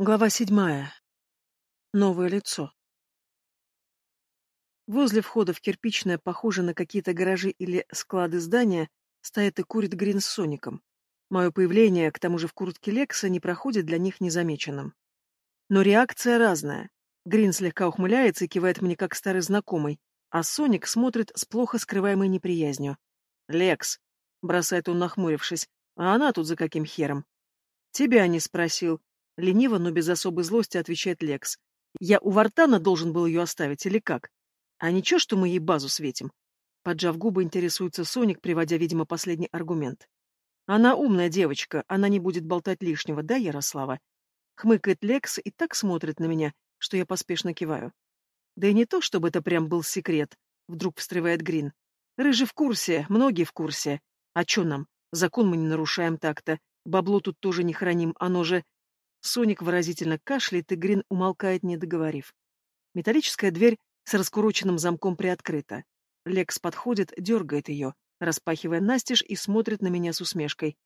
Глава седьмая. Новое лицо. Возле входа в кирпичное, похоже на какие-то гаражи или склады здания, стоит и курит Грин с Соником. Мое появление, к тому же в куртке Лекса, не проходит для них незамеченным. Но реакция разная. Грин слегка ухмыляется и кивает мне как старый знакомый, а Соник смотрит с плохо скрываемой неприязнью. «Лекс», — бросает он, нахмурившись, — «а она тут за каким хером?» «Тебя не спросил», Лениво, но без особой злости отвечает Лекс. Я у Вартана должен был ее оставить, или как? А ничего, что мы ей базу светим? Поджав губы, интересуется Соник, приводя, видимо, последний аргумент. Она умная девочка, она не будет болтать лишнего, да, Ярослава? Хмыкает Лекс и так смотрит на меня, что я поспешно киваю. Да и не то, чтобы это прям был секрет, вдруг встревает Грин. Рыжий в курсе, многие в курсе. А чё нам? Закон мы не нарушаем так-то. Бабло тут тоже не храним, оно же Соник выразительно кашляет, и Грин умолкает, не договорив. Металлическая дверь с раскуроченным замком приоткрыта. Лекс подходит, дергает ее, распахивая настежь и смотрит на меня с усмешкой.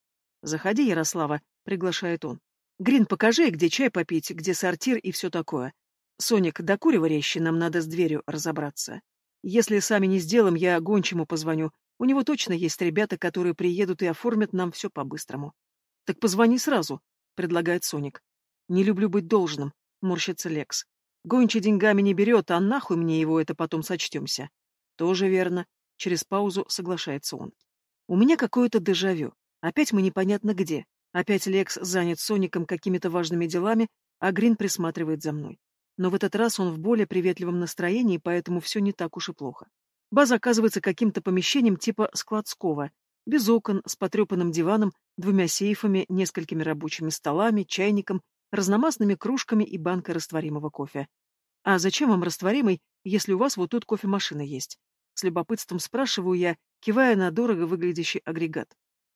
«Заходи, Ярослава», — приглашает он. «Грин, покажи, где чай попить, где сортир и все такое. Соник, докуривай резче, нам надо с дверью разобраться. Если сами не сделаем, я гончему позвоню. У него точно есть ребята, которые приедут и оформят нам все по-быстрому. Так позвони сразу, — предлагает Соник. «Не люблю быть должным», — морщится Лекс. «Гончий деньгами не берет, а нахуй мне его это потом сочтемся». «Тоже верно», — через паузу соглашается он. «У меня какое-то дежавю. Опять мы непонятно где. Опять Лекс занят Соником какими-то важными делами, а Грин присматривает за мной. Но в этот раз он в более приветливом настроении, поэтому все не так уж и плохо. База оказывается каким-то помещением типа складского, без окон, с потрепанным диваном, двумя сейфами, несколькими рабочими столами, чайником, разномастными кружками и банкой растворимого кофе. «А зачем вам растворимый, если у вас вот тут кофемашина есть?» С любопытством спрашиваю я, кивая на дорого выглядящий агрегат.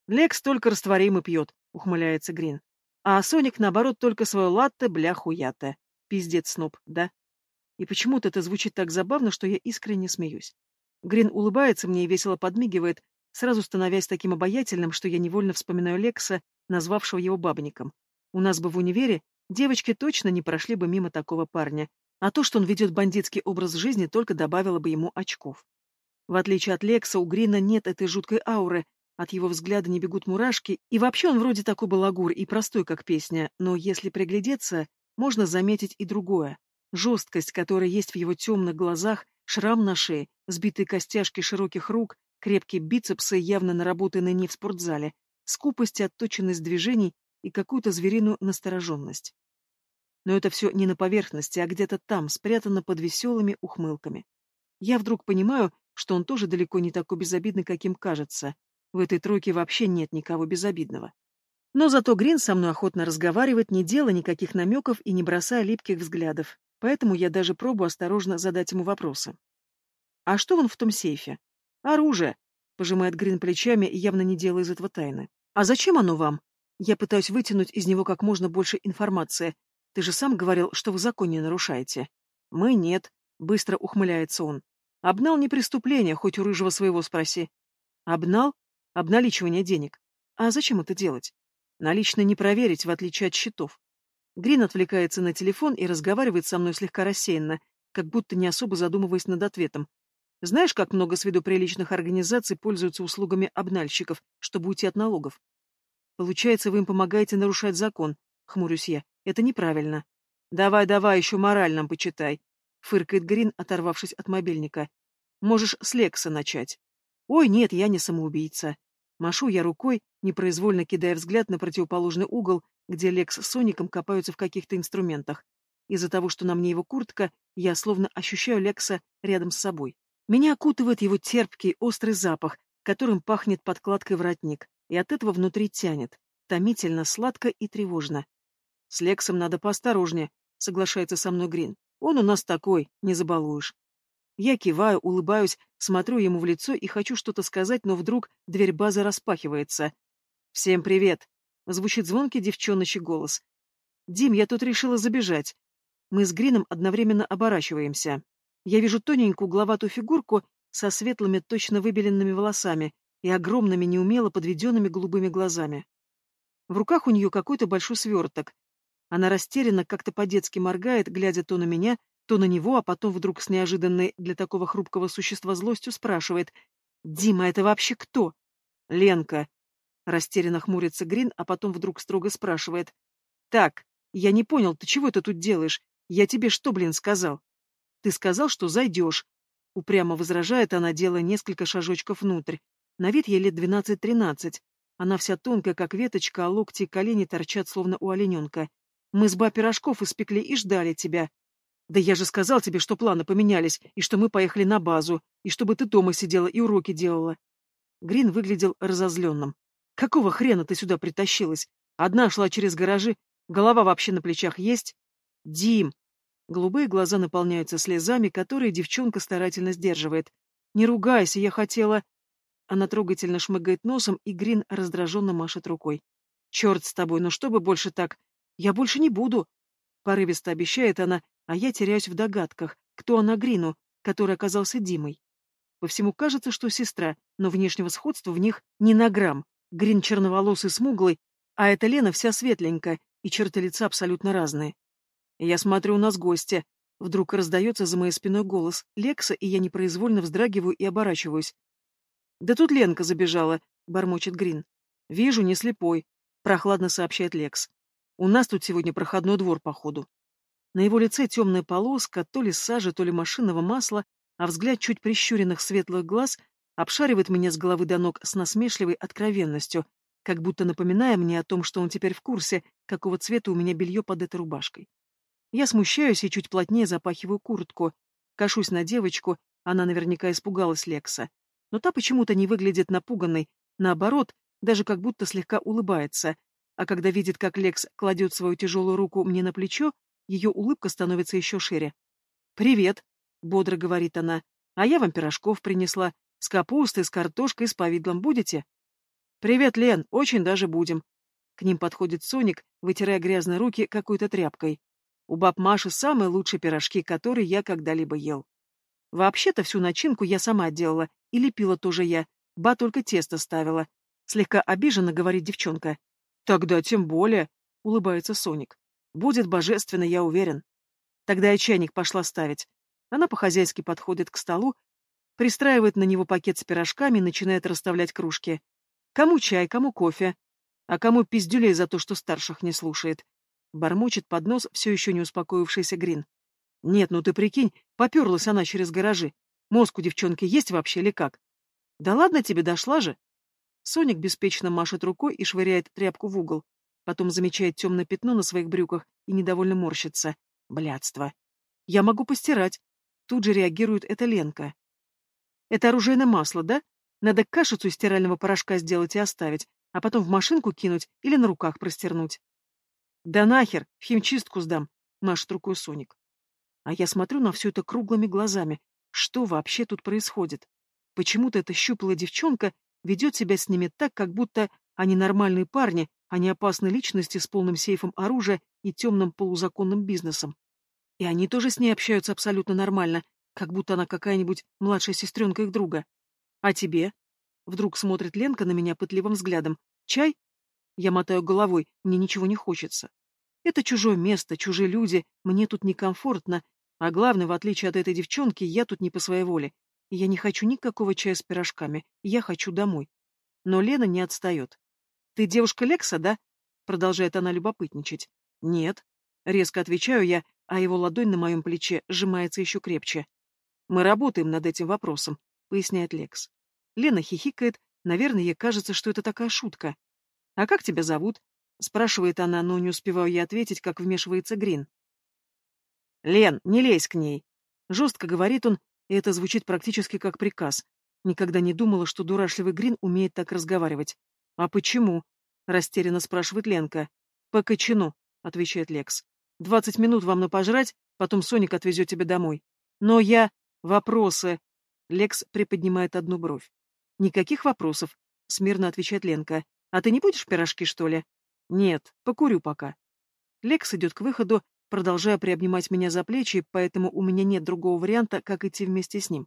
«Лекс только растворимый пьет», — ухмыляется Грин. «А Соник, наоборот, только свое латте, бля, хуята. Пиздец, сноб, да?» И почему-то это звучит так забавно, что я искренне смеюсь. Грин улыбается мне и весело подмигивает, сразу становясь таким обаятельным, что я невольно вспоминаю Лекса, назвавшего его бабником. У нас бы в универе девочки точно не прошли бы мимо такого парня, а то, что он ведет бандитский образ жизни, только добавило бы ему очков. В отличие от Лекса, у Грина нет этой жуткой ауры, от его взгляда не бегут мурашки, и вообще он вроде такой балагур и простой, как песня, но если приглядеться, можно заметить и другое. Жесткость, которая есть в его темных глазах, шрам на шее, сбитые костяшки широких рук, крепкие бицепсы, явно наработанные не в спортзале, скупость и отточенность движений и какую-то звериную настороженность. Но это все не на поверхности, а где-то там, спрятано под веселыми ухмылками. Я вдруг понимаю, что он тоже далеко не такой безобидный, каким кажется. В этой тройке вообще нет никого безобидного. Но зато Грин со мной охотно разговаривает, не делая никаких намеков и не бросая липких взглядов, поэтому я даже пробую осторожно задать ему вопросы. «А что вон в том сейфе? «Оружие!» — пожимает Грин плечами, явно не делая из этого тайны. «А зачем оно вам? Я пытаюсь вытянуть из него как можно больше информации. Ты же сам говорил, что вы закон не нарушаете». «Мы нет», — быстро ухмыляется он. «Обнал не преступление, хоть у рыжего своего спроси». «Обнал? Обналичивание денег. А зачем это делать? Налично не проверить, в отличие от счетов». Грин отвлекается на телефон и разговаривает со мной слегка рассеянно, как будто не особо задумываясь над ответом. Знаешь, как много с виду приличных организаций пользуются услугами обнальщиков, чтобы уйти от налогов? Получается, вы им помогаете нарушать закон, хмурюсь я. Это неправильно. Давай, давай, еще мораль нам почитай, фыркает Грин, оторвавшись от мобильника. Можешь с Лекса начать. Ой, нет, я не самоубийца. Машу я рукой, непроизвольно кидая взгляд на противоположный угол, где Лекс с Соником копаются в каких-то инструментах. Из-за того, что на мне его куртка, я словно ощущаю Лекса рядом с собой. Меня окутывает его терпкий, острый запах, которым пахнет подкладкой воротник, и от этого внутри тянет, томительно, сладко и тревожно. «С Лексом надо поосторожнее», — соглашается со мной Грин. «Он у нас такой, не забалуешь». Я киваю, улыбаюсь, смотрю ему в лицо и хочу что-то сказать, но вдруг дверь базы распахивается. «Всем привет!» — звучит звонкий девчоночий голос. «Дим, я тут решила забежать». Мы с Грином одновременно оборачиваемся. Я вижу тоненькую угловатую фигурку со светлыми, точно выбеленными волосами и огромными, неумело подведенными голубыми глазами. В руках у нее какой-то большой сверток. Она растерянно, как-то по-детски моргает, глядя то на меня, то на него, а потом вдруг с неожиданной для такого хрупкого существа злостью спрашивает. «Дима, это вообще кто?» «Ленка». Растерянно хмурится Грин, а потом вдруг строго спрашивает. «Так, я не понял, ты чего ты тут делаешь? Я тебе что, блин, сказал?» «Ты сказал, что зайдешь». Упрямо возражает она, делая несколько шажочков внутрь. На вид ей лет двенадцать-тринадцать. Она вся тонкая, как веточка, а локти и колени торчат, словно у олененка. Мы с ба пирожков испекли и ждали тебя. Да я же сказал тебе, что планы поменялись, и что мы поехали на базу, и чтобы ты дома сидела и уроки делала. Грин выглядел разозленным. Какого хрена ты сюда притащилась? Одна шла через гаражи, голова вообще на плечах есть? Дим! Голубые глаза наполняются слезами, которые девчонка старательно сдерживает. Не ругайся, я хотела... Она трогательно шмыгает носом, и Грин раздраженно машет рукой. Черт с тобой, ну что бы больше так? Я больше не буду. Порывисто обещает она, а я теряюсь в догадках, кто она Грину, который оказался Димой. По всему кажется, что сестра, но внешнего сходства в них ни на грамм. Грин черноволосый смуглый, а эта Лена вся светленькая, и черты лица абсолютно разные. Я смотрю, у нас гости. Вдруг раздается за моей спиной голос Лекса, и я непроизвольно вздрагиваю и оборачиваюсь. «Да тут Ленка забежала», — бормочет Грин. «Вижу, не слепой», — прохладно сообщает Лекс. «У нас тут сегодня проходной двор, походу». На его лице темная полоска, то ли сажи, то ли машинного масла, а взгляд чуть прищуренных светлых глаз обшаривает меня с головы до ног с насмешливой откровенностью, как будто напоминая мне о том, что он теперь в курсе, какого цвета у меня белье под этой рубашкой. Я смущаюсь и чуть плотнее запахиваю куртку, кашусь на девочку, она наверняка испугалась Лекса. Но та почему-то не выглядит напуганной, наоборот, даже как будто слегка улыбается, а когда видит, как Лекс кладет свою тяжелую руку мне на плечо, ее улыбка становится еще шире. «Привет», — бодро говорит она, — «а я вам пирожков принесла. С капустой, с картошкой, с повидлом будете?» «Привет, Лен, очень даже будем». К ним подходит Соник, вытирая грязные руки какой-то тряпкой. У баб Маши самые лучшие пирожки, которые я когда-либо ел. Вообще-то всю начинку я сама делала, и лепила тоже я, ба только тесто ставила. Слегка обиженно говорит девчонка. «Тогда тем более», — улыбается Соник. Будет божественно, я уверен. Тогда я чайник пошла ставить. Она по-хозяйски подходит к столу, пристраивает на него пакет с пирожками и начинает расставлять кружки. Кому чай, кому кофе, а кому пиздюлей за то, что старших не слушает. Бормочет под нос все еще не успокоившийся Грин. Нет, ну ты прикинь, поперлась она через гаражи. Мозг у девчонки есть вообще или как? Да ладно тебе, дошла же. Соник беспечно машет рукой и швыряет тряпку в угол. Потом замечает темное пятно на своих брюках и недовольно морщится. Блядство. Я могу постирать. Тут же реагирует эта Ленка. Это оружейное масло, да? Надо кашицу из стирального порошка сделать и оставить, а потом в машинку кинуть или на руках простернуть. Да нахер, в химчистку сдам, машет рукой Соник. А я смотрю на все это круглыми глазами. Что вообще тут происходит? Почему-то эта щуплая девчонка ведет себя с ними так, как будто они нормальные парни, а не опасные личности с полным сейфом оружия и темным полузаконным бизнесом. И они тоже с ней общаются абсолютно нормально, как будто она какая-нибудь младшая сестренка их друга. А тебе? Вдруг смотрит Ленка на меня пытливым взглядом. Чай? Я мотаю головой, мне ничего не хочется. Это чужое место, чужие люди, мне тут некомфортно, а главное, в отличие от этой девчонки, я тут не по своей воле. Я не хочу никакого чая с пирожками, я хочу домой. Но Лена не отстает. «Ты девушка Лекса, да?» Продолжает она любопытничать. «Нет». Резко отвечаю я, а его ладонь на моем плече сжимается еще крепче. «Мы работаем над этим вопросом», — поясняет Лекс. Лена хихикает, наверное, ей кажется, что это такая шутка. «А как тебя зовут?» — спрашивает она, но не успеваю я ответить, как вмешивается Грин. «Лен, не лезь к ней!» Жестко говорит он, и это звучит практически как приказ. Никогда не думала, что дурашливый Грин умеет так разговаривать. «А почему?» — растерянно спрашивает Ленка. «По кочану», — отвечает Лекс. «Двадцать минут вам на пожрать, потом Соник отвезет тебя домой. Но я... Вопросы...» Лекс приподнимает одну бровь. «Никаких вопросов», — смирно отвечает Ленка. «А ты не будешь пирожки, что ли?» «Нет, покурю пока». Лекс идет к выходу, продолжая приобнимать меня за плечи, поэтому у меня нет другого варианта, как идти вместе с ним.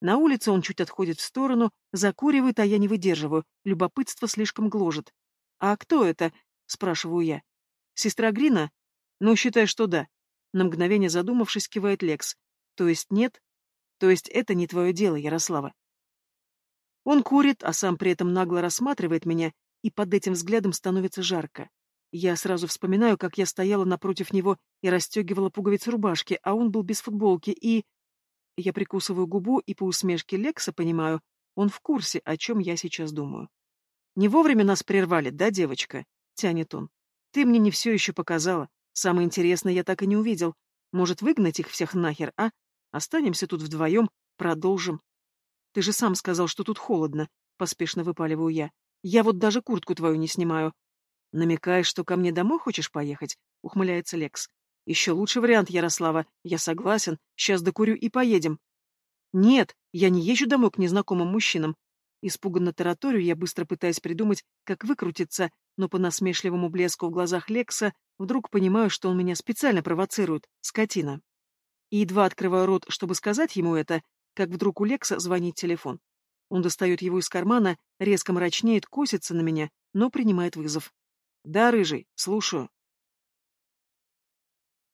На улице он чуть отходит в сторону, закуривает, а я не выдерживаю, любопытство слишком гложет. «А кто это?» — спрашиваю я. «Сестра Грина?» Ну, считай, что да. На мгновение задумавшись, кивает Лекс. То есть нет? То есть это не твое дело, Ярослава. Он курит, а сам при этом нагло рассматривает меня, и под этим взглядом становится жарко. Я сразу вспоминаю, как я стояла напротив него и расстегивала пуговицы рубашки, а он был без футболки, и... Я прикусываю губу и по усмешке Лекса понимаю, он в курсе, о чем я сейчас думаю. «Не вовремя нас прервали, да, девочка?» — тянет он. «Ты мне не все еще показала. Самое интересное я так и не увидел. Может, выгнать их всех нахер, а? Останемся тут вдвоем, продолжим». «Ты же сам сказал, что тут холодно», — поспешно выпаливаю я. «Я вот даже куртку твою не снимаю». «Намекаешь, что ко мне домой хочешь поехать?» — ухмыляется Лекс. «Еще лучший вариант, Ярослава. Я согласен. Сейчас докурю и поедем». «Нет, я не езжу домой к незнакомым мужчинам. Испуганно тараторию я быстро пытаясь придумать, как выкрутиться, но по насмешливому блеску в глазах Лекса вдруг понимаю, что он меня специально провоцирует, скотина. И едва открываю рот, чтобы сказать ему это, как вдруг у Лекса звонит телефон. Он достает его из кармана, резко мрачнеет, косится на меня, но принимает вызов. «Да, рыжий, слушаю».